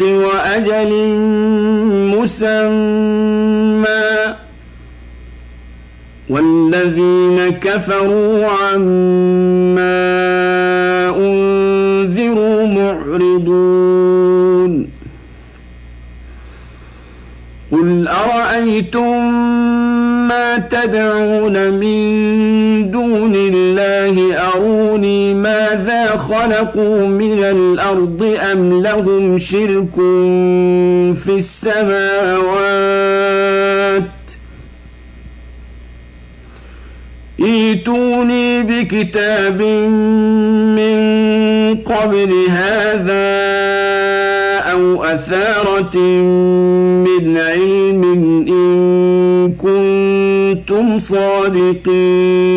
الحق وأجل مسمى. والذين كفروا عما أنذروا معرضون. قل أرأيتم ما تدعون من دون أروني ماذا خلقوا من الأرض أم لهم شرك في السماوات ايتوني بكتاب من قبل هذا أو أثارة من علم إن كنتم صادقين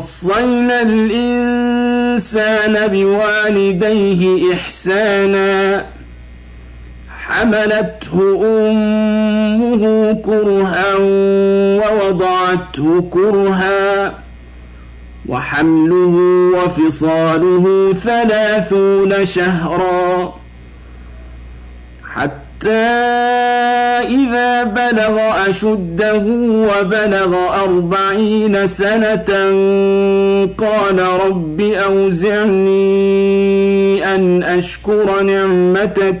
ووصينا الإنسان بوالديه إحسانا حملته أمه كرها ووضعته كرها وحمله وفصاله ثلاثون شهرا حتى إذا بلغ أشده وبلغ أربعين سنة قال رب أوزعني أن أشكر نعمتك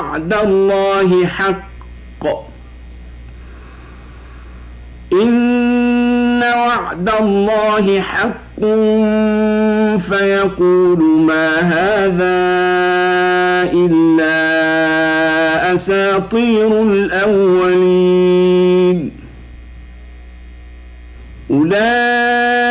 الله حق. إن وعد الله حق. فيقول ما هذا إلا أساطير الأولين. أولئك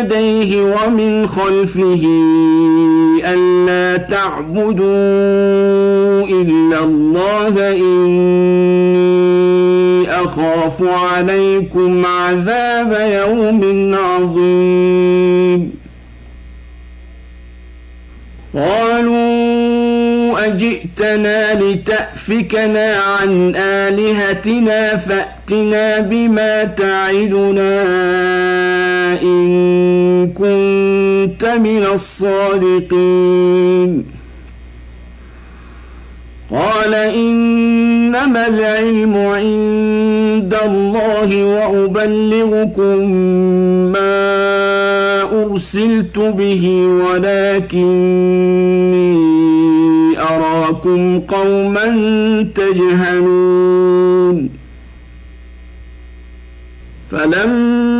يديه ومن خلفه ألا تعبدوا إلا الله إني أخاف عليكم عذاب يوم عظيم. قالوا أجئتنا لتأفكنا عن آلهتنا فأتنا بما تعدنا إن كنت من الصادقين. قال إن إنما العلم عند الله وأبلغكم ما أرسلت به ولكني أراكم قوما تجهلون. فلما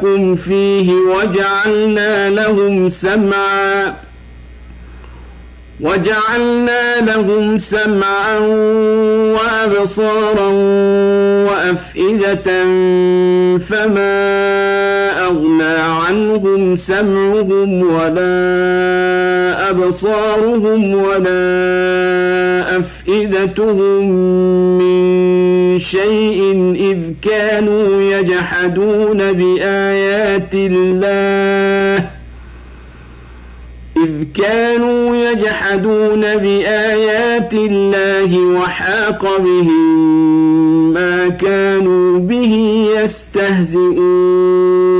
مكناكم فيه وجعلنا لهم سمعا وجعلنا لهم سمعا وأبصارا وأفئدة فما أغنى عنهم سمعهم ولا أبصارهم ولا افئدتهم من شيء إذ كانوا يجحدون بآيات الله. إذ كانوا يجحدون بآيات الله وحاق بهم ما كانوا به يستهزئون.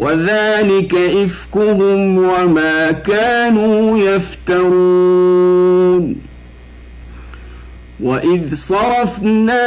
وذلك إفكهم وما كانوا يفترون. وإذ صرفنا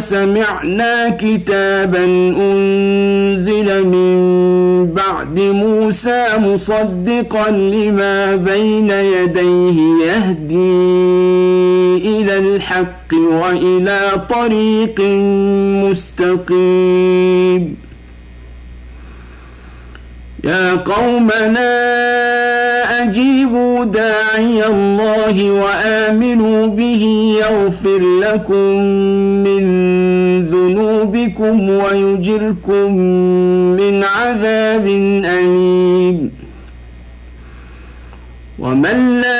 سمعنا كتابا أنزل من بعد موسى مصدقا لما بين يديه يهدي إلى الحق وإلى طريق مستقيم. يا قومنا أجيبوا داعي الله وآمنوا به يغفر لكم من ذنوبكم ويجركم من عذاب أليم. ومن لا